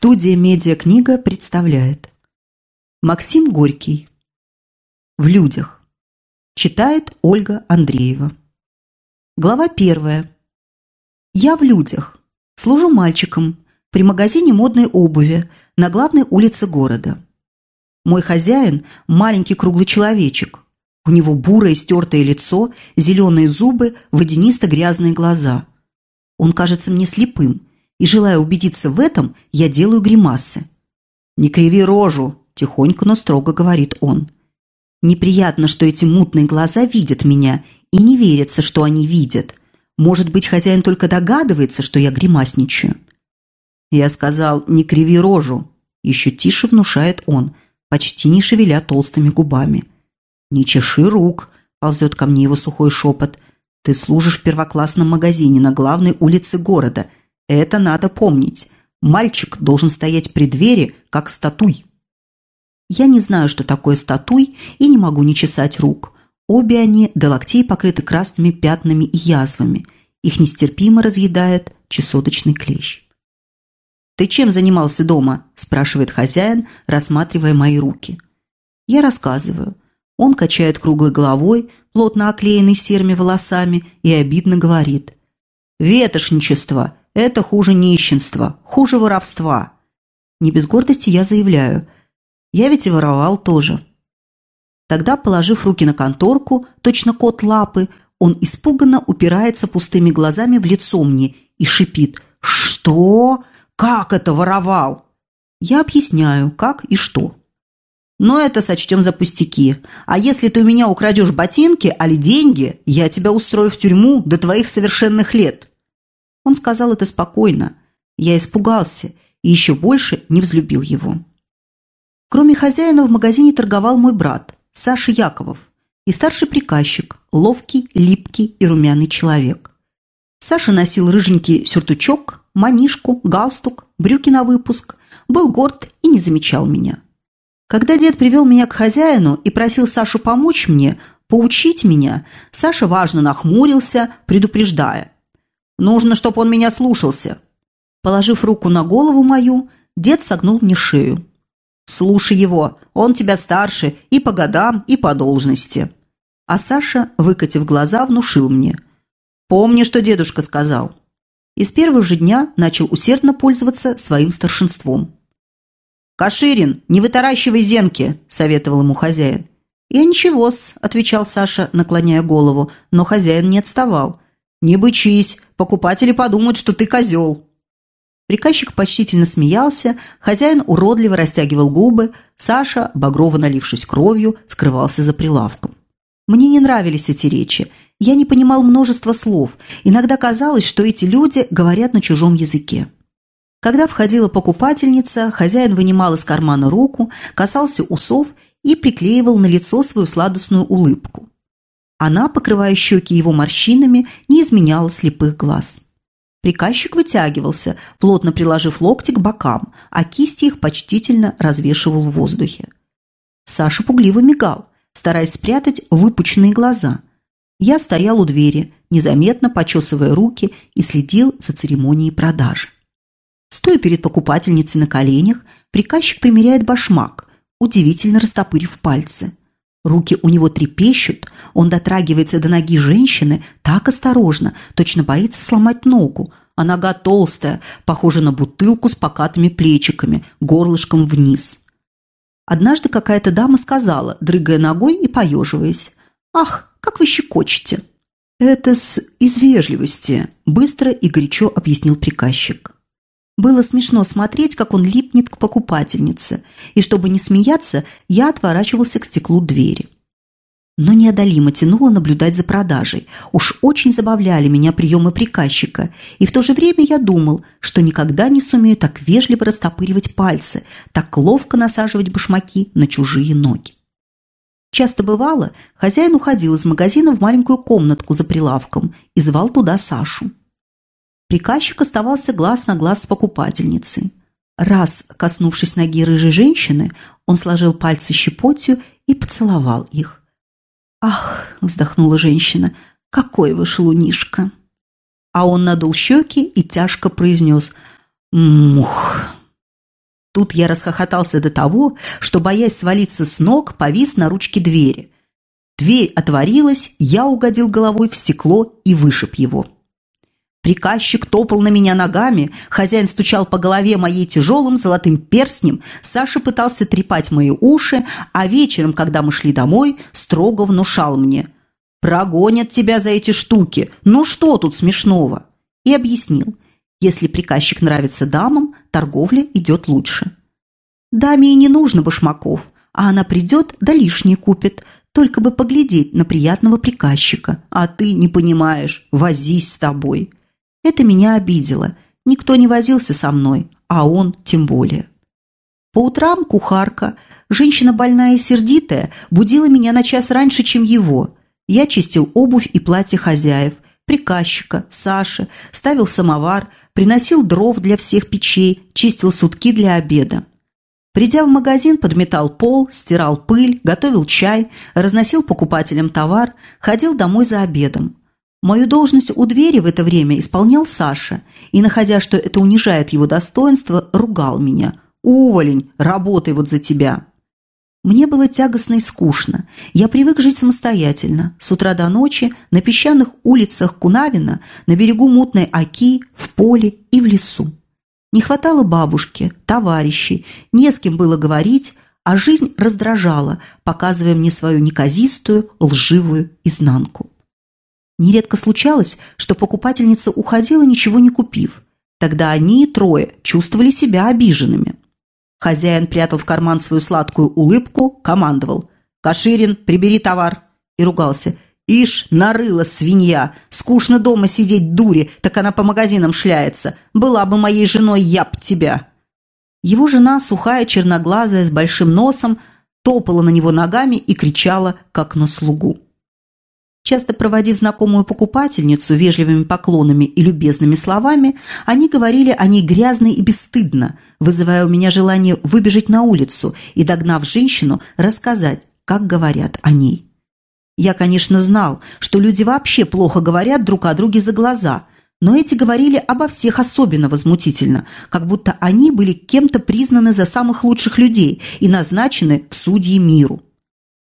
Студия «Медиакнига» представляет Максим Горький В людях Читает Ольга Андреева Глава первая Я в людях. Служу мальчиком при магазине модной обуви на главной улице города. Мой хозяин – маленький круглый человечек. У него бурое стертое лицо, зеленые зубы, водянисто-грязные глаза. Он кажется мне слепым – и, желая убедиться в этом, я делаю гримасы. «Не криви рожу!» – тихонько, но строго говорит он. Неприятно, что эти мутные глаза видят меня и не верится, что они видят. Может быть, хозяин только догадывается, что я гримасничаю. Я сказал «не криви рожу», еще тише внушает он, почти не шевеля толстыми губами. «Не чеши рук», – ползет ко мне его сухой шепот. «Ты служишь в первоклассном магазине на главной улице города – это надо помнить. Мальчик должен стоять при двери, как статуй. Я не знаю, что такое статуй, и не могу не чесать рук. Обе они до локтей покрыты красными пятнами и язвами. Их нестерпимо разъедает чесоточный клещ. «Ты чем занимался дома?» – спрашивает хозяин, рассматривая мои руки. Я рассказываю. Он качает круглой головой, плотно оклеенный серыми волосами, и обидно говорит. «Ветошничество! Это хуже нищенства, хуже воровства. Не без гордости я заявляю. Я ведь и воровал тоже. Тогда, положив руки на конторку, точно кот лапы, он испуганно упирается пустыми глазами в лицо мне и шипит «Что? Как это воровал?» Я объясняю, как и что. Но это сочтем за пустяки. А если ты у меня украдешь ботинки, али деньги, я тебя устрою в тюрьму до твоих совершенных лет. Он сказал это спокойно. Я испугался и еще больше не взлюбил его. Кроме хозяина в магазине торговал мой брат, Саша Яковов, и старший приказчик, ловкий, липкий и румяный человек. Саша носил рыженький сюртучок, манишку, галстук, брюки на выпуск, был горд и не замечал меня. Когда дед привел меня к хозяину и просил Сашу помочь мне, поучить меня, Саша важно нахмурился, предупреждая – Нужно, чтобы он меня слушался». Положив руку на голову мою, дед согнул мне шею. «Слушай его, он тебя старше и по годам, и по должности». А Саша, выкатив глаза, внушил мне. «Помни, что дедушка сказал». И с первого же дня начал усердно пользоваться своим старшинством. «Каширин, не вытаращивай зенки», – советовал ему хозяин. «Я ничего-с», – отвечал Саша, наклоняя голову, но хозяин не отставал – «Не бычись, покупатели подумают, что ты козел». Приказчик почтительно смеялся, хозяин уродливо растягивал губы, Саша, багрово налившись кровью, скрывался за прилавком. Мне не нравились эти речи. Я не понимал множества слов. Иногда казалось, что эти люди говорят на чужом языке. Когда входила покупательница, хозяин вынимал из кармана руку, касался усов и приклеивал на лицо свою сладостную улыбку. Она, покрывая щеки его морщинами, не изменяла слепых глаз. Приказчик вытягивался, плотно приложив локти к бокам, а кисти их почтительно развешивал в воздухе. Саша пугливо мигал, стараясь спрятать выпученные глаза. Я стоял у двери, незаметно почесывая руки и следил за церемонией продажи. Стоя перед покупательницей на коленях, приказчик примеряет башмак, удивительно растопырив пальцы. Руки у него трепещут, он дотрагивается до ноги женщины так осторожно, точно боится сломать ногу, а нога толстая, похожа на бутылку с покатыми плечиками, горлышком вниз. Однажды какая-то дама сказала, дрыгая ногой и поеживаясь, «Ах, как вы щекочете!» «Это с из вежливости», – быстро и горячо объяснил приказчик. Было смешно смотреть, как он липнет к покупательнице, и чтобы не смеяться, я отворачивался к стеклу двери. Но неодолимо тянуло наблюдать за продажей. Уж очень забавляли меня приемы приказчика, и в то же время я думал, что никогда не сумею так вежливо растопыривать пальцы, так ловко насаживать башмаки на чужие ноги. Часто бывало, хозяин уходил из магазина в маленькую комнатку за прилавком и звал туда Сашу. Приказчик оставался глаз на глаз с покупательницей. Раз, коснувшись ноги рыжей женщины, он сложил пальцы щепотью и поцеловал их. «Ах!» – вздохнула женщина. «Какой вы шелунишка!» А он надул щеки и тяжко произнес «Мух!» Тут я расхохотался до того, что, боясь свалиться с ног, повис на ручке двери. Дверь отворилась, я угодил головой в стекло и вышиб его. Приказчик топал на меня ногами, хозяин стучал по голове моей тяжелым золотым перстнем, Саша пытался трепать мои уши, а вечером, когда мы шли домой, строго внушал мне «Прогонят тебя за эти штуки, ну что тут смешного?» И объяснил, если приказчик нравится дамам, торговля идет лучше. Даме и не нужно башмаков, а она придет да лишние купит, только бы поглядеть на приятного приказчика, а ты не понимаешь, возись с тобой. Это меня обидело. Никто не возился со мной, а он тем более. По утрам кухарка, женщина больная и сердитая, будила меня на час раньше, чем его. Я чистил обувь и платье хозяев, приказчика, Саши, ставил самовар, приносил дров для всех печей, чистил сутки для обеда. Придя в магазин, подметал пол, стирал пыль, готовил чай, разносил покупателям товар, ходил домой за обедом. Мою должность у двери в это время исполнял Саша, и, находя, что это унижает его достоинство, ругал меня. «Уволень, работай вот за тебя!» Мне было тягостно и скучно. Я привык жить самостоятельно, с утра до ночи, на песчаных улицах Кунавина, на берегу мутной Оки, в поле и в лесу. Не хватало бабушки, товарищей, не с кем было говорить, а жизнь раздражала, показывая мне свою неказистую, лживую изнанку. Нередко случалось, что покупательница уходила, ничего не купив. Тогда они, трое, чувствовали себя обиженными. Хозяин прятал в карман свою сладкую улыбку, командовал. «Каширин, прибери товар!» и ругался. «Ишь, нарыла свинья! Скучно дома сидеть дури, так она по магазинам шляется. Была бы моей женой, я б тебя!» Его жена, сухая, черноглазая, с большим носом, топала на него ногами и кричала, как на слугу. Часто проводив знакомую покупательницу вежливыми поклонами и любезными словами, они говорили о ней грязно и бесстыдно, вызывая у меня желание выбежать на улицу и, догнав женщину, рассказать, как говорят о ней. Я, конечно, знал, что люди вообще плохо говорят друг о друге за глаза, но эти говорили обо всех особенно возмутительно, как будто они были кем-то признаны за самых лучших людей и назначены в судьи миру.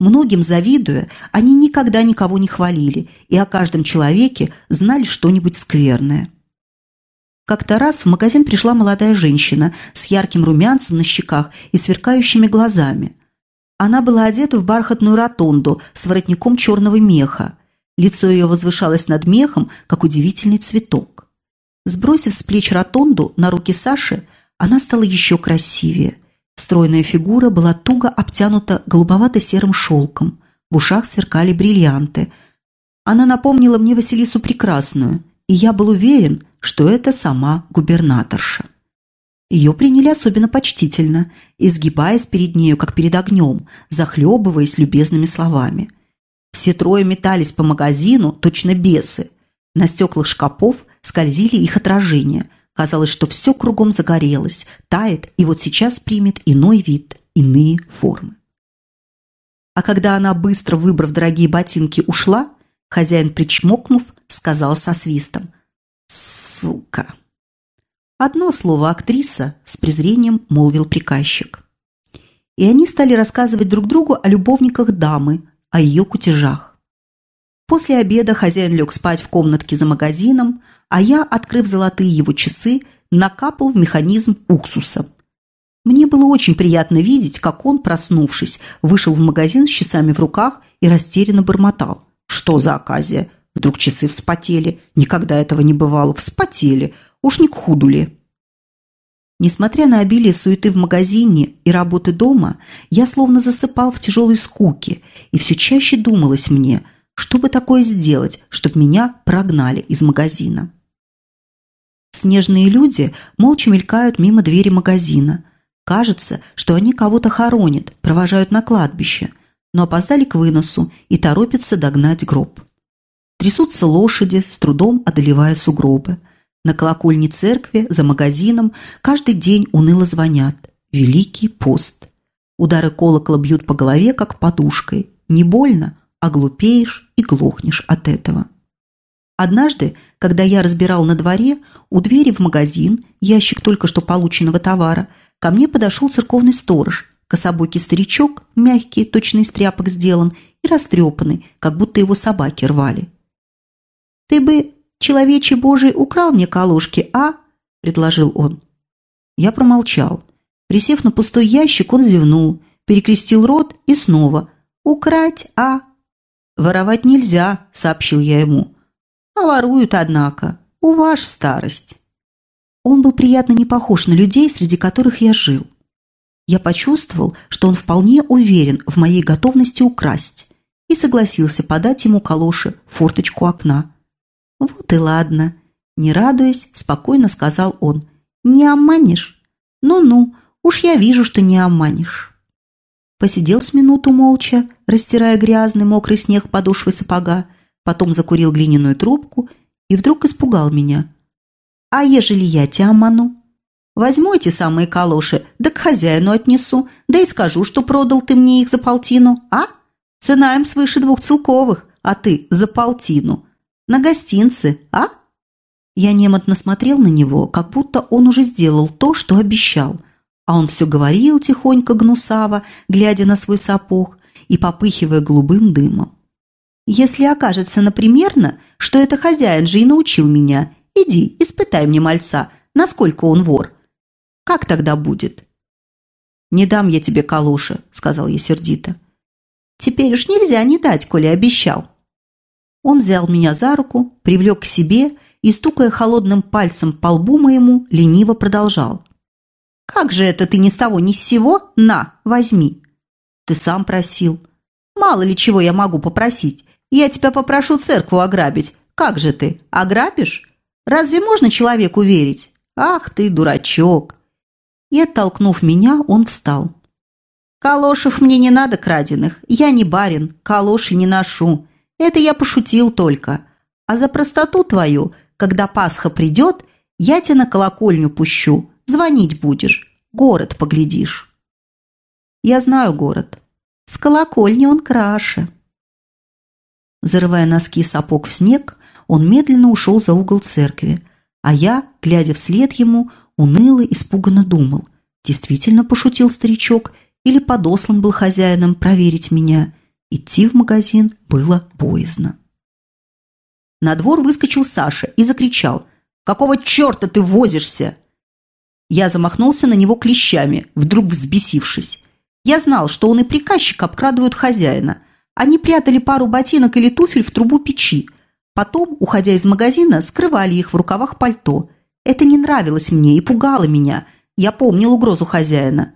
Многим завидуя, они никогда никого не хвалили и о каждом человеке знали что-нибудь скверное. Как-то раз в магазин пришла молодая женщина с ярким румянцем на щеках и сверкающими глазами. Она была одета в бархатную ротонду с воротником черного меха. Лицо ее возвышалось над мехом, как удивительный цветок. Сбросив с плеч ротонду на руки Саши, она стала еще красивее – Стройная фигура была туго обтянута голубовато-серым шелком, в ушах сверкали бриллианты. Она напомнила мне Василису Прекрасную, и я был уверен, что это сама губернаторша. Ее приняли особенно почтительно, изгибаясь перед нею, как перед огнем, захлебываясь любезными словами. Все трое метались по магазину, точно бесы. На стеклах шкапов скользили их отражения – Казалось, что все кругом загорелось, тает и вот сейчас примет иной вид, иные формы. А когда она, быстро выбрав дорогие ботинки, ушла, хозяин, причмокнув, сказал со свистом «Сука!». Одно слово «актриса» с презрением молвил приказчик. И они стали рассказывать друг другу о любовниках дамы, о ее кутежах. После обеда хозяин лег спать в комнатке за магазином, а я, открыв золотые его часы, накапал в механизм уксуса. Мне было очень приятно видеть, как он, проснувшись, вышел в магазин с часами в руках и растерянно бормотал. Что за оказия? Вдруг часы вспотели. Никогда этого не бывало. Вспотели. Уж не к худу ли? Несмотря на обилие суеты в магазине и работы дома, я словно засыпал в тяжелой скуке, и все чаще думалось мне – что бы такое сделать, чтобы меня прогнали из магазина? Снежные люди молча мелькают мимо двери магазина. Кажется, что они кого-то хоронят, провожают на кладбище, но опоздали к выносу и торопятся догнать гроб. Трясутся лошади, с трудом одолевая сугробы. На колокольне церкви, за магазином, каждый день уныло звонят. Великий пост. Удары колокола бьют по голове, как подушкой. Не больно, оглупеешь и глохнешь от этого. Однажды, когда я разбирал на дворе, у двери в магазин, ящик только что полученного товара, ко мне подошел церковный сторож, кособокий старичок, мягкий, точно из тряпок сделан, и растрепанный, как будто его собаки рвали. «Ты бы, человече божий, украл мне колошки, а?» – предложил он. Я промолчал. Присев на пустой ящик, он зевнул, перекрестил рот и снова. «Украть, а?» «Воровать нельзя», – сообщил я ему. «А воруют, однако. У ваш старость». Он был приятно не похож на людей, среди которых я жил. Я почувствовал, что он вполне уверен в моей готовности украсть и согласился подать ему калоши форточку окна. «Вот и ладно», – не радуясь, спокойно сказал он. «Не обманешь?» «Ну-ну, уж я вижу, что не обманешь». Посидел с минуту молча, растирая грязный мокрый снег подошвой сапога, потом закурил глиняную трубку и вдруг испугал меня. «А ежели я тебя обману?» Возьму эти самые калоши, да к хозяину отнесу, да и скажу, что продал ты мне их за полтину, а? Цена им свыше двух целковых, а ты за полтину. На гостинцы, а?» Я немотно смотрел на него, как будто он уже сделал то, что обещал. А он все говорил тихонько гнусаво, глядя на свой сапог и попыхивая голубым дымом. «Если окажется напримерно, что это хозяин же и научил меня, иди, испытай мне мальца, насколько он вор. Как тогда будет?» «Не дам я тебе калоши», — сказал я сердито. «Теперь уж нельзя не дать, коли обещал». Он взял меня за руку, привлек к себе и, стукая холодным пальцем по лбу моему, лениво продолжал. «Как же это ты ни с того ни с сего? На, возьми!» «Ты сам просил». «Мало ли чего я могу попросить. Я тебя попрошу церкву ограбить. Как же ты, ограбишь? Разве можно человеку верить? Ах ты, дурачок!» И, оттолкнув меня, он встал. «Калошев мне не надо краденых. Я не барин, калоши не ношу. Это я пошутил только. А за простоту твою, когда Пасха придет, я тебя на колокольню пущу. Звонить будешь. Город поглядишь». «Я знаю город. С колокольни он краше». Зарывая носки сапог в снег, он медленно ушел за угол церкви, а я, глядя вслед ему, уныло, испуганно думал, действительно пошутил старичок или подослан был хозяином проверить меня. Идти в магазин было боязно. На двор выскочил Саша и закричал «Какого черта ты возишься?» Я замахнулся на него клещами, вдруг взбесившись. Я знал, что он и приказчик обкрадывают хозяина. Они прятали пару ботинок или туфель в трубу печи. Потом, уходя из магазина, скрывали их в рукавах пальто – это не нравилось мне и пугало меня. Я помнил угрозу хозяина.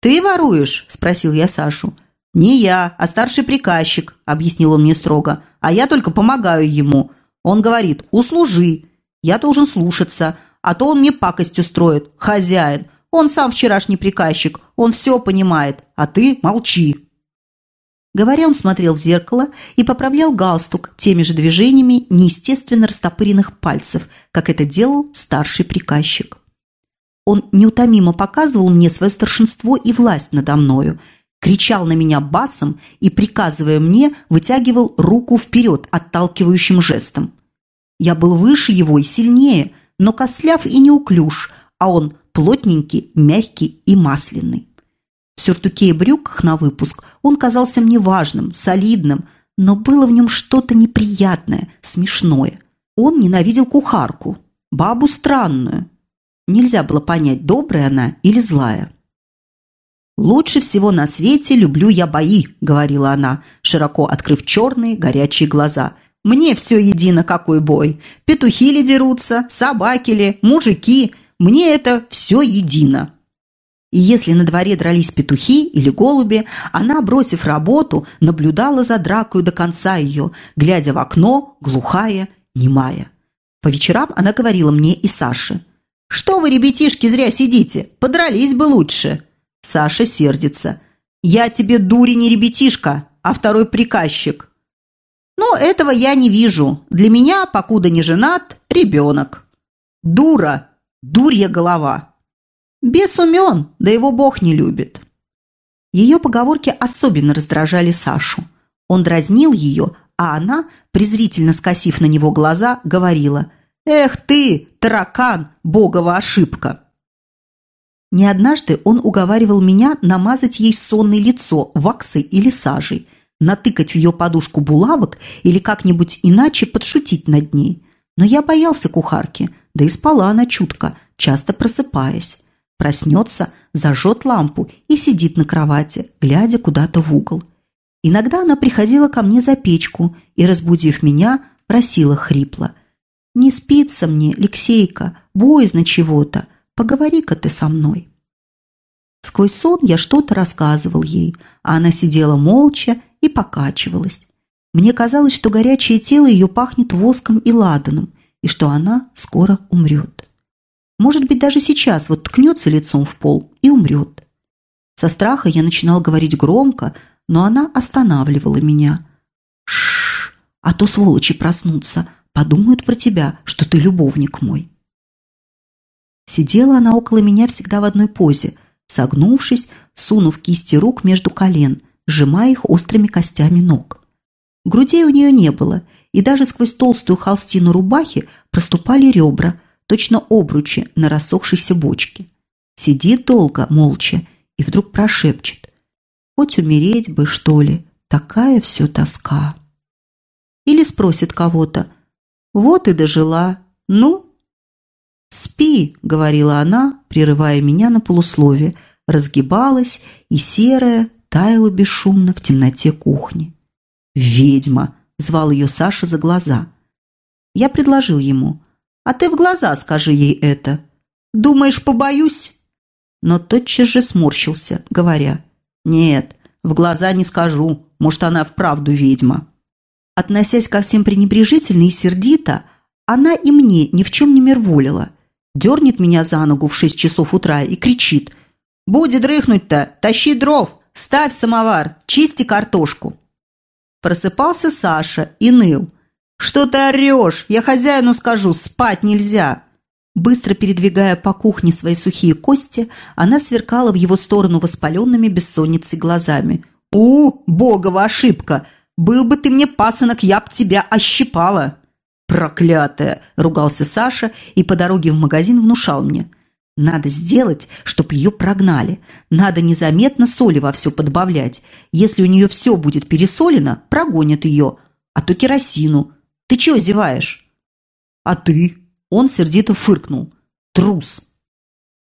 «Ты воруешь?» – спросил я Сашу. «Не я, а старший приказчик», – объяснил он мне строго. «А я только помогаю ему. Он говорит, услужи. Я должен слушаться, а то он мне пакость устроит. Хозяин. Он сам вчерашний приказчик. Он все понимает, а ты молчи». Говоря, он смотрел в зеркало и поправлял галстук теми же движениями неестественно растопыренных пальцев, как это делал старший приказчик. Он неутомимо показывал мне свое старшинство и власть надо мною, кричал на меня басом и, приказывая мне, вытягивал руку вперед отталкивающим жестом. Я был выше его и сильнее, но косляв и неуклюж, а он плотненький, мягкий и масляный. В сюртуке и брюках на выпуск он казался мне важным, солидным, но было в нем что-то неприятное, смешное. Он ненавидел кухарку, бабу странную. Нельзя было понять, добрая она или злая. «Лучше всего на свете люблю я бои», — говорила она, широко открыв черные горячие глаза. «Мне все едино, какой бой. Петухи ли дерутся, собаки ли, мужики. Мне это все едино». И если на дворе дрались петухи или голуби, она, бросив работу, наблюдала за дракой до конца ее, глядя в окно, глухая, немая. По вечерам она говорила мне и Саше. «Что вы, ребятишки, зря сидите? Подрались бы лучше!» Саша сердится. «Я тебе дури не ребятишка, а второй приказчик». «Ну, этого я не вижу. Для меня, покуда не женат, ребенок». «Дура! Дурья голова!» Бес умен, да его Бог не любит. Ее поговорки особенно раздражали Сашу. Он дразнил ее, а она, презрительно скосив на него глаза, говорила «Эх ты, таракан, богова ошибка!» Не однажды он уговаривал меня намазать ей сонное лицо ваксой или сажей, натыкать в ее подушку булавок или как-нибудь иначе подшутить над ней. Но я боялся кухарки, да и спала она чутко, часто просыпаясь. Проснется, зажжет лампу и сидит на кровати, глядя куда-то в угол. Иногда она приходила ко мне за печку и, разбудив меня, просила хрипло. «Не спится мне, Алексейка, боязно чего-то, поговори-ка ты со мной». Сквозь сон я что-то рассказывал ей, а она сидела молча и покачивалась. Мне казалось, что горячее тело ее пахнет воском и ладаном, и что она скоро умрет. Может быть, даже сейчас вот ткнется лицом в пол и умрет. Со страха я начинал говорить громко, но она останавливала меня. Шш, а то сволочи проснутся, подумают про тебя, что ты любовник мой. Сидела она около меня всегда в одной позе, согнувшись, сунув кисти рук между колен, сжимая их острыми костями ног. Грудей у нее не было, и даже сквозь толстую холстину рубахи проступали ребра, точно обручи на рассохшейся бочке. Сидит долго, молча, и вдруг прошепчет. Хоть умереть бы, что ли, такая все тоска. Или спросит кого-то. Вот и дожила. Ну? «Спи», — говорила она, прерывая меня на полусловие, разгибалась, и серая таяла бесшумно в темноте кухни. «Ведьма!» – звал ее Саша за глаза. Я предложил ему. «А ты в глаза скажи ей это. Думаешь, побоюсь?» Но тотчас же сморщился, говоря. «Нет, в глаза не скажу. Может, она вправду ведьма». Относясь ко всем пренебрежительно и сердито, она и мне ни в чем не мерволила. Дернет меня за ногу в шесть часов утра и кричит. «Будет дрыхнуть-то! Тащи дров! Ставь самовар! Чисти картошку!» Просыпался Саша и ныл. «Что ты орешь? Я хозяину скажу, спать нельзя!» Быстро передвигая по кухне свои сухие кости, она сверкала в его сторону воспаленными бессонницей глазами. «У, богова ошибка! Был бы ты мне пасынок, я б тебя ощипала!» «Проклятая!» – ругался Саша и по дороге в магазин внушал мне – надо сделать, чтобы ее прогнали. Надо незаметно соли во все подбавлять. Если у нее все будет пересолено, прогонят ее. А то керосину. Ты чего зеваешь? А ты? Он сердито фыркнул. Трус.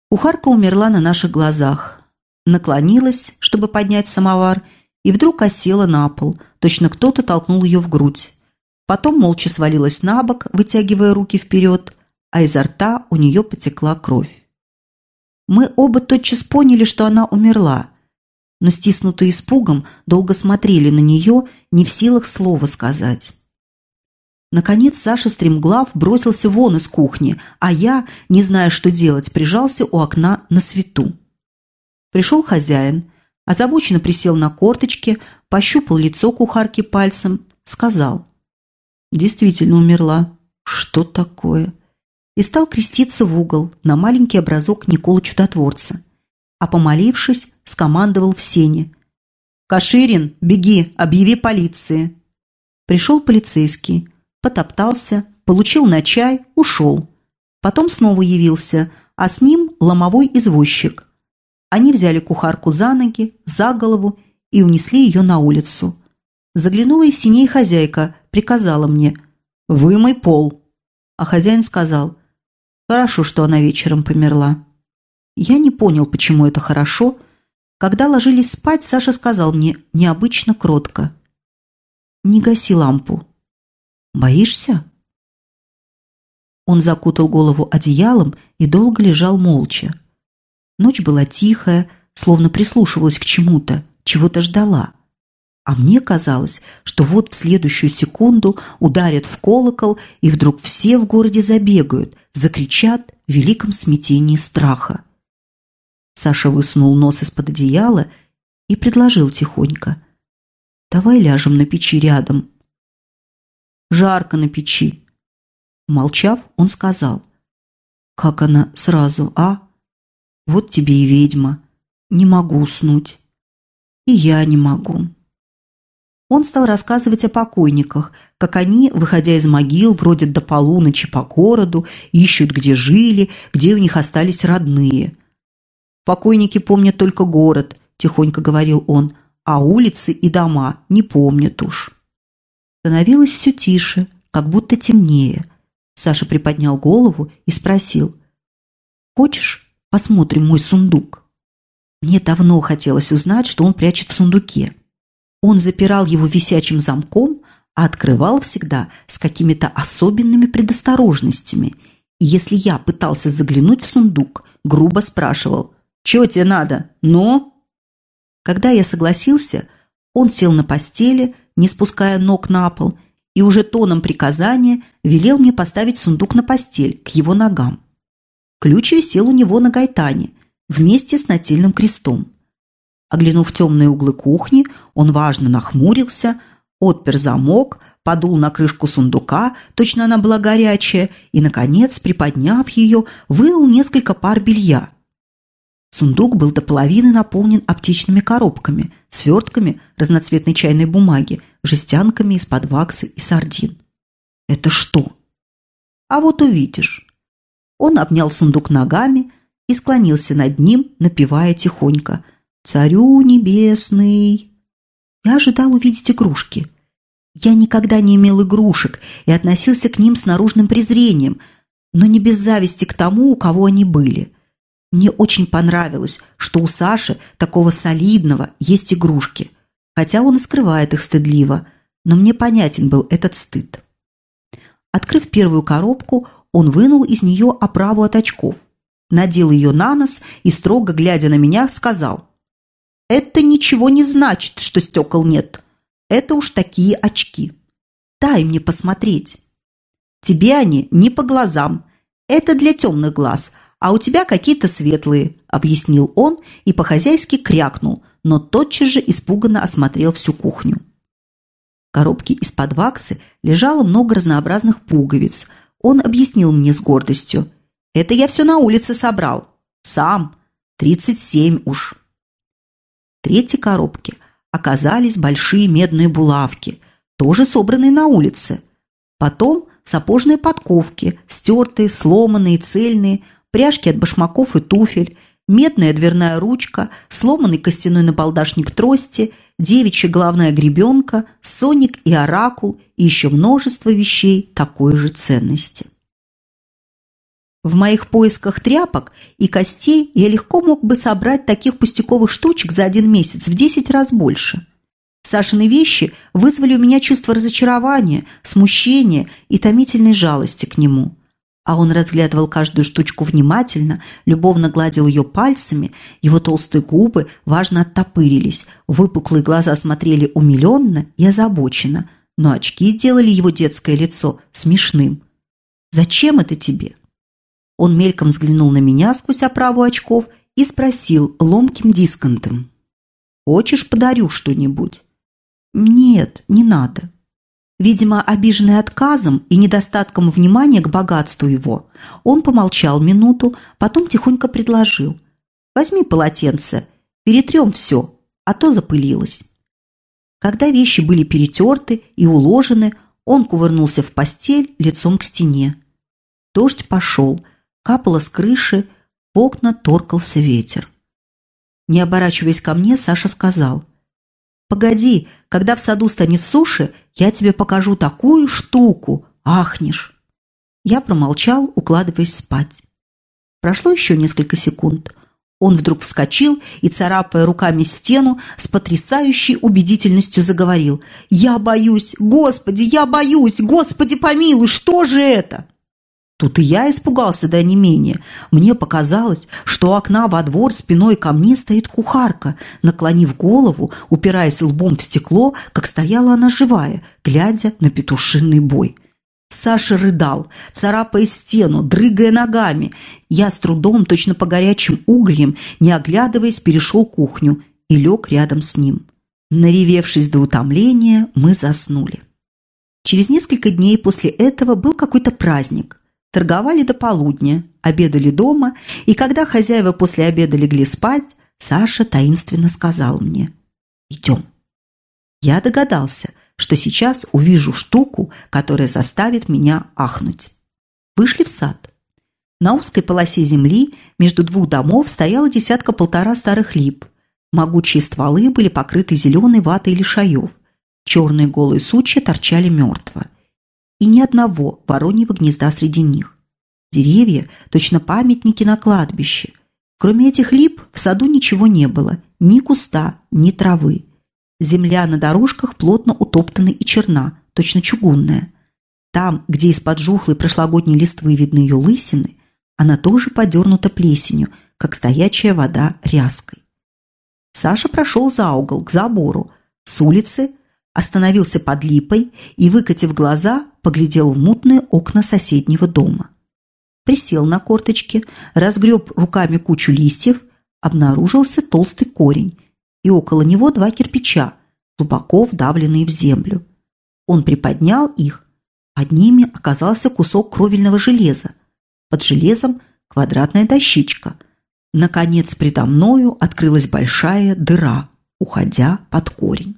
Кухарка умерла на наших глазах. Наклонилась, чтобы поднять самовар, и вдруг осела на пол. Точно кто-то толкнул ее в грудь. Потом молча свалилась на бок, вытягивая руки вперед, а изо рта у нее потекла кровь. Мы оба тотчас поняли, что она умерла, но, стиснутые испугом, долго смотрели на нее, не в силах слова сказать. Наконец Саша стремглав бросился вон из кухни, а я, не зная, что делать, прижался у окна на свету. Пришел хозяин, озабоченно присел на корточки, пощупал лицо кухарки пальцем, сказал. «Действительно умерла. Что такое?» И стал креститься в угол на маленький образок Никола Чудотворца. А помолившись, скомандовал в сене. «Каширин, беги, объяви полиции!» Пришел полицейский, потоптался, получил на чай, ушел. Потом снова явился, а с ним ломовой извозчик. Они взяли кухарку за ноги, за голову и унесли ее на улицу. Заглянула из синей хозяйка, приказала мне «Вымой пол». А хозяин сказал Хорошо, что она вечером померла. Я не понял, почему это хорошо. Когда ложились спать, Саша сказал мне необычно кротко. «Не гаси лампу». «Боишься?» Он закутал голову одеялом и долго лежал молча. Ночь была тихая, словно прислушивалась к чему-то, чего-то ждала. А мне казалось, что вот в следующую секунду ударят в колокол, и вдруг все в городе забегают, закричат в великом смятении страха. Саша высунул нос из-под одеяла и предложил тихонько. «Давай ляжем на печи рядом». «Жарко на печи». Молчав, он сказал. «Как она сразу, а? Вот тебе и ведьма. Не могу уснуть. И я не могу». Он стал рассказывать о покойниках, как они, выходя из могил, бродят до полуночи по городу, ищут, где жили, где у них остались родные. Покойники помнят только город, тихонько говорил он, а улицы и дома не помнят уж. Становилось все тише, как будто темнее. Саша приподнял голову и спросил. «Хочешь, посмотрим мой сундук?» Мне давно хотелось узнать, что он прячет в сундуке. Он запирал его висячим замком, а открывал всегда с какими-то особенными предосторожностями. И если я пытался заглянуть в сундук, грубо спрашивал «Чего тебе надо? Ну?» Когда я согласился, он сел на постели, не спуская ног на пол, и уже тоном приказания велел мне поставить сундук на постель, к его ногам. Ключ висел у него на гайтане, вместе с нательным крестом. Оглянув темные углы кухни, он важно нахмурился, отпер замок, подул на крышку сундука, точно она была горячая, и, наконец, приподняв ее, вынул несколько пар белья – Сундук был до половины наполнен аптечными коробками, свертками разноцветной чайной бумаги, жестянками из-под ваксы и сардин. «Это что?» «А вот увидишь». Он обнял сундук ногами и склонился над ним, напевая тихонько «Царю небесный». Я ожидал увидеть игрушки. Я никогда не имел игрушек и относился к ним с наружным презрением, но не без зависти к тому, у кого они были – мне очень понравилось, что у Саши, такого солидного, есть игрушки. Хотя он и скрывает их стыдливо, но мне понятен был этот стыд. Открыв первую коробку, он вынул из нее оправу от очков, надел ее на нос и, строго глядя на меня, сказал «Это ничего не значит, что стекол нет. Это уж такие очки. Дай мне посмотреть. Тебе они не по глазам. Это для темных глаз, а у тебя какие-то светлые», – объяснил он и по-хозяйски крякнул, но тотчас же испуганно осмотрел всю кухню. В коробке из-под ваксы лежало много разнообразных пуговиц. Он объяснил мне с гордостью. «Это я все на улице собрал. Сам. Тридцать семь уж». Третьей коробке оказались большие медные булавки, тоже собранные на улице. Потом сапожные подковки, стертые, сломанные, цельные – пряжки от башмаков и туфель, медная дверная ручка, сломанный костяной набалдашник трости, девичья главная гребенка, соник и оракул и еще множество вещей такой же ценности. В моих поисках тряпок и костей я легко мог бы собрать таких пустяковых штучек за один месяц в десять раз больше. Сашины вещи вызвали у меня чувство разочарования, смущения и томительной жалости к нему – а он разглядывал каждую штучку внимательно, любовно гладил ее пальцами, его толстые губы важно оттопырились, выпуклые глаза смотрели умиленно и озабоченно, но очки делали его детское лицо смешным. «Зачем это тебе?» Он мельком взглянул на меня сквозь оправу очков и спросил ломким дисконтом. «Хочешь, подарю что-нибудь?» «Нет, не надо». Видимо, обиженный отказом и недостатком внимания к богатству его, он помолчал минуту, потом тихонько предложил. «Возьми полотенце, перетрем все, а то запылилось». Когда вещи были перетерты и уложены, он кувырнулся в постель лицом к стене. Дождь пошел, капало с крыши, в окна торкался ветер. Не оборачиваясь ко мне, Саша сказал – Погоди, когда в саду станет суши, я тебе покажу такую штуку, ахнешь. Я промолчал, укладываясь спать. Прошло еще несколько секунд. Он вдруг вскочил и, царапая руками стену, с потрясающей убедительностью заговорил. «Я боюсь! Господи, я боюсь! Господи, помилуй! Что же это?» Тут и я испугался до не менее. Мне показалось, что у окна во двор спиной ко мне стоит кухарка, наклонив голову, упираясь лбом в стекло, как стояла она живая, глядя на петушиный бой. Саша рыдал, царапая стену, дрыгая ногами. Я с трудом, точно по горячим углям, не оглядываясь, перешел кухню и лег рядом с ним. Наревевшись до утомления, мы заснули. Через несколько дней после этого был какой-то праздник. Торговали до полудня, обедали дома, и когда хозяева после обеда легли спать, Саша таинственно сказал мне «Идем». Я догадался, что сейчас увижу штуку, которая заставит меня ахнуть. Вышли в сад. На узкой полосе земли между двух домов стояла десятка-полтора старых лип. Могучие стволы были покрыты зеленой ватой лишаев. Черные голые сучья торчали мертво. И ни одного вороньего гнезда среди них. Деревья – точно памятники на кладбище. Кроме этих лип в саду ничего не было. Ни куста, ни травы. Земля на дорожках плотно утоптана и черна, точно чугунная. Там, где из-под жухлой прошлогодней листвы видны ее лысины, она тоже подернута плесенью, как стоячая вода ряской. Саша прошел за угол, к забору, с улицы, остановился под липой и, выкатив глаза, поглядел в мутные окна соседнего дома. Присел на корточки, разгреб руками кучу листьев, обнаружился толстый корень, и около него два кирпича, глубоко вдавленные в землю. Он приподнял их, под ними оказался кусок кровельного железа, под железом квадратная дощечка. Наконец, предо мною открылась большая дыра, уходя под корень.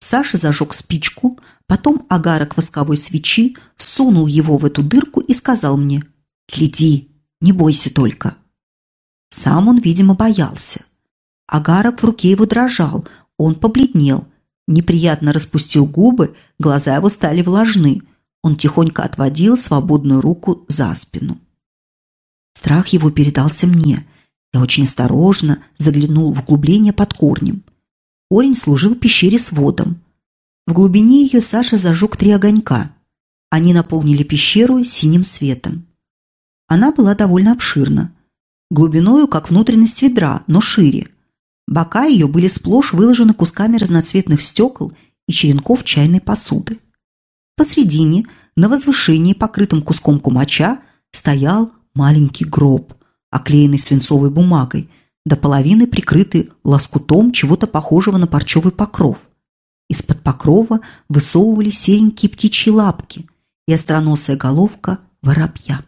Саша зажег спичку, потом агарок восковой свечи, сунул его в эту дырку и сказал мне «Гляди, не бойся только». Сам он, видимо, боялся. Агарок в руке его дрожал, он побледнел, неприятно распустил губы, глаза его стали влажны – он тихонько отводил свободную руку за спину. Страх его передался мне. Я очень осторожно заглянул в углубление под корнем. Корень служил пещере с водом. В глубине ее Саша зажег три огонька. Они наполнили пещеру синим светом. Она была довольно обширна. Глубиною, как внутренность ведра, но шире. Бока ее были сплошь выложены кусками разноцветных стекол и черенков чайной посуды. Посредине, на возвышении, покрытом куском кумача, стоял маленький гроб, оклеенный свинцовой бумагой, до половины прикрытый лоскутом чего-то похожего на парчевый покров. Из-под покрова высовывались серенькие птичьи лапки и остроносая головка воробья.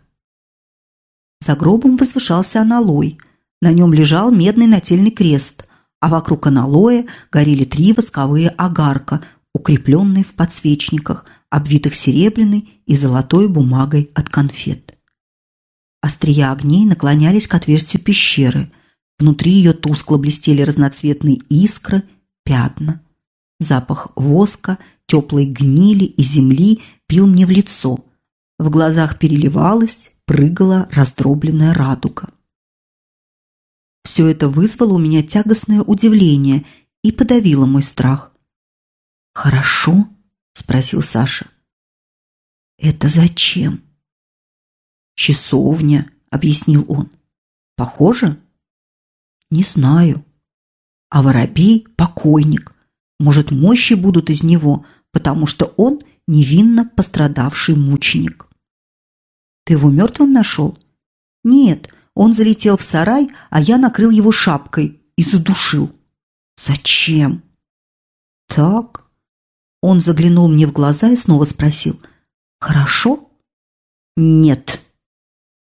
За гробом возвышался аналой. На нем лежал медный нательный крест, а вокруг аналоя горели три восковые огарка, укрепленные в подсвечниках, обвитых серебряной и золотой бумагой от конфет. Острия огней наклонялись к отверстию пещеры. Внутри ее тускло блестели разноцветные искры, пятна. Запах воска, теплой гнили и земли пил мне в лицо. В глазах переливалась, прыгала раздробленная радуга. Все это вызвало у меня тягостное удивление и подавило мой страх. «Хорошо?» спросил Саша. Это зачем? Часовня, объяснил он. Похоже? Не знаю. А воробей покойник. Может, мощи будут из него, потому что он невинно пострадавший мученик. Ты его мертвым нашел? Нет, он залетел в сарай, а я накрыл его шапкой и задушил. Зачем? Так, он заглянул мне в глаза и снова спросил «Хорошо?» «Нет».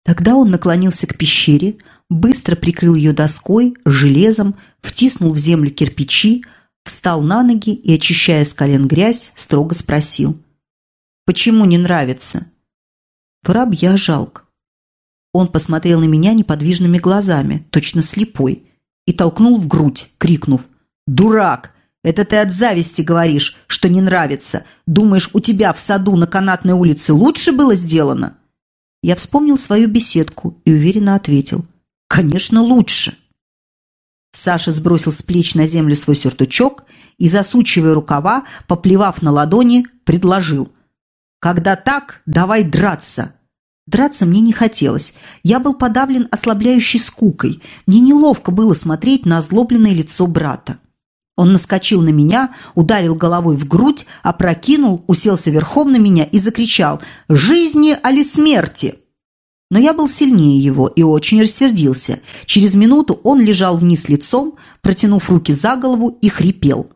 Тогда он наклонился к пещере, быстро прикрыл ее доской, железом, втиснул в землю кирпичи, встал на ноги и, очищая с колен грязь, строго спросил «Почему не нравится?» «Воробья жалко». Он посмотрел на меня неподвижными глазами, точно слепой, и толкнул в грудь, крикнув «Дурак! Это ты от зависти говоришь, что не нравится. Думаешь, у тебя в саду на канатной улице лучше было сделано?» Я вспомнил свою беседку и уверенно ответил. «Конечно, лучше». Саша сбросил с плеч на землю свой сюртучок и, засучивая рукава, поплевав на ладони, предложил. «Когда так, давай драться!» Драться мне не хотелось. Я был подавлен ослабляющей скукой. Мне неловко было смотреть на озлобленное лицо брата. Он наскочил на меня, ударил головой в грудь, опрокинул, уселся верхом на меня и закричал «Жизни али смерти!». Но я был сильнее его и очень рассердился. Через минуту он лежал вниз лицом, протянув руки за голову и хрипел.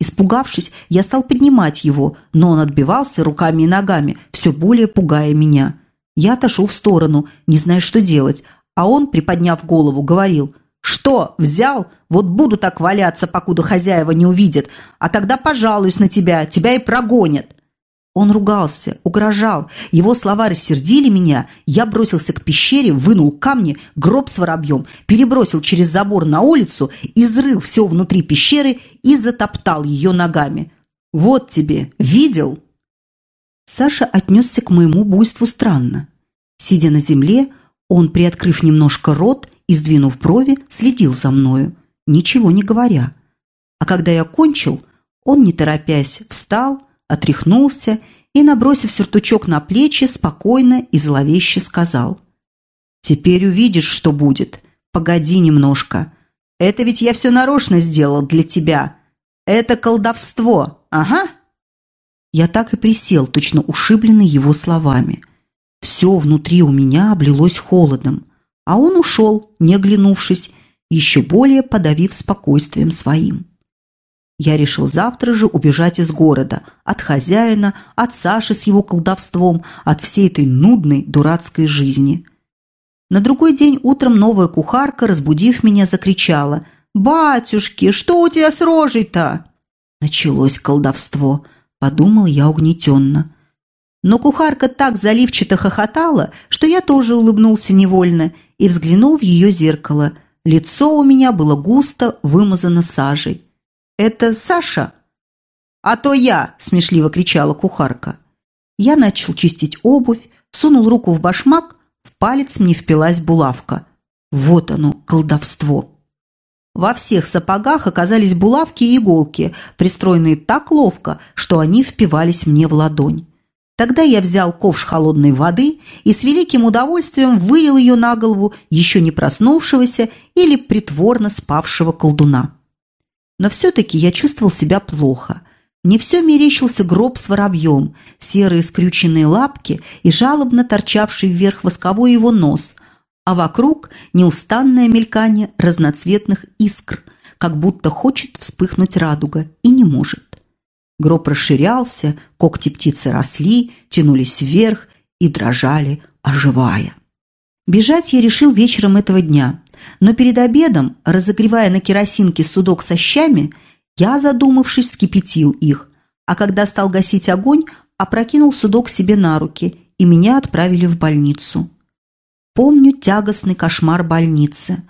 Испугавшись, я стал поднимать его, но он отбивался руками и ногами, все более пугая меня. Я отошел в сторону, не зная, что делать, а он, приподняв голову, говорил «Что, взял? Вот буду так валяться, покуда хозяева не увидят, а тогда пожалуюсь на тебя, тебя и прогонят». Он ругался, угрожал. Его слова рассердили меня. Я бросился к пещере, вынул камни, гроб с воробьем, перебросил через забор на улицу, изрыл все внутри пещеры и затоптал ее ногами. «Вот тебе! Видел?» Саша отнесся к моему буйству странно. Сидя на земле, он, приоткрыв немножко рот и сдвинув брови, следил за мною, ничего не говоря. А когда я кончил, он, не торопясь, встал, отряхнулся и, набросив сюртучок на плечи, спокойно и зловеще сказал. «Теперь увидишь, что будет. Погоди немножко. Это ведь я все нарочно сделал для тебя. Это колдовство, ага!» Я так и присел, точно ушибленный его словами. Все внутри у меня облилось холодом, а он ушел, не оглянувшись, еще более подавив спокойствием своим. Я решил завтра же убежать из города, от хозяина, от Саши с его колдовством, от всей этой нудной, дурацкой жизни. На другой день утром новая кухарка, разбудив меня, закричала «Батюшки, что у тебя с рожей-то?» Началось колдовство, подумал я угнетенно. Но кухарка так заливчато хохотала, что я тоже улыбнулся невольно и взглянул в ее зеркало. Лицо у меня было густо вымазано сажей. «Это Саша?» «А то я!» – смешливо кричала кухарка. Я начал чистить обувь, сунул руку в башмак, в палец мне впилась булавка. Вот оно, колдовство. Во всех сапогах оказались булавки и иголки, пристроенные так ловко, что они впивались мне в ладонь. Тогда я взял ковш холодной воды и с великим удовольствием вылил ее на голову еще не проснувшегося или притворно спавшего колдуна. Но все-таки я чувствовал себя плохо. Не все мерещился гроб с воробьем, серые скрюченные лапки и жалобно торчавший вверх восковой его нос, а вокруг неустанное мелькание разноцветных искр, как будто хочет вспыхнуть радуга и не может. Гроб расширялся, когти птицы росли, тянулись вверх и дрожали, оживая. Бежать я решил вечером этого дня, но перед обедом, разогревая на керосинке судок со щами, я, задумавшись, вскипятил их, а когда стал гасить огонь, опрокинул судок себе на руки, и меня отправили в больницу. Помню тягостный кошмар больницы.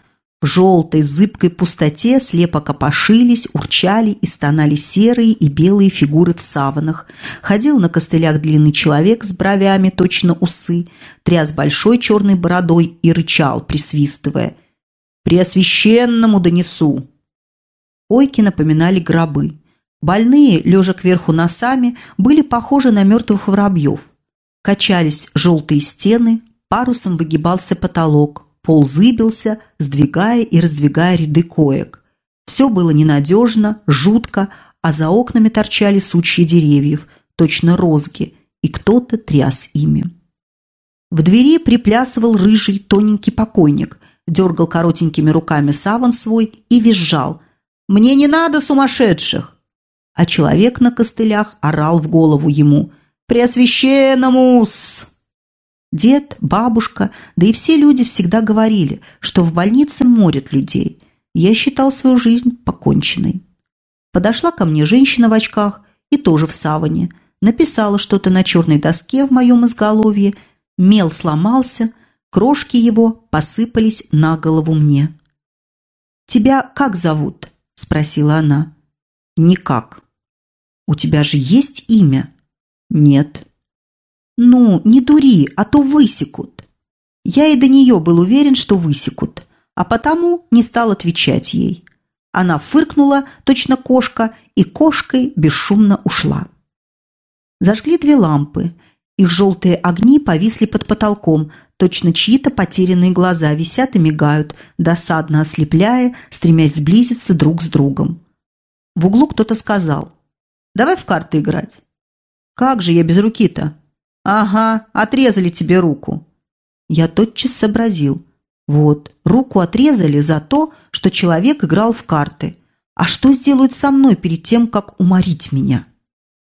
В желтой зыбкой пустоте слепо копошились, урчали и стонали серые и белые фигуры в саванах. Ходил на костылях длинный человек с бровями, точно усы, тряс большой черной бородой и рычал, присвистывая. «Преосвященному донесу!» Ойки напоминали гробы. Больные, лежа кверху носами, были похожи на мертвых воробьев. Качались желтые стены, парусом выгибался потолок, Пол зыбился, сдвигая и раздвигая ряды коек. Все было ненадежно, жутко, а за окнами торчали сучья деревьев, точно розги, и кто-то тряс ими. В двери приплясывал рыжий тоненький покойник, дергал коротенькими руками саван свой и визжал. «Мне не надо сумасшедших!» А человек на костылях орал в голову ему. «Преосвященному-с!» Дед, бабушка, да и все люди всегда говорили, что в больнице морят людей. Я считал свою жизнь поконченной. Подошла ко мне женщина в очках и тоже в саване. Написала что-то на черной доске в моем изголовье. Мел сломался, крошки его посыпались на голову мне. «Тебя как зовут?» – спросила она. «Никак». «У тебя же есть имя?» «Нет». «Ну, не дури, а то высекут». Я и до нее был уверен, что высекут, а потому не стал отвечать ей. Она фыркнула, точно кошка, и кошкой бесшумно ушла. Зажгли две лампы. Их желтые огни повисли под потолком, точно чьи-то потерянные глаза висят и мигают, досадно ослепляя, стремясь сблизиться друг с другом. В углу кто-то сказал, «Давай в карты играть». «Как же я без руки-то?» «Ага, отрезали тебе руку». Я тотчас сообразил. Вот, руку отрезали за то, что человек играл в карты. А что сделают со мной перед тем, как уморить меня?»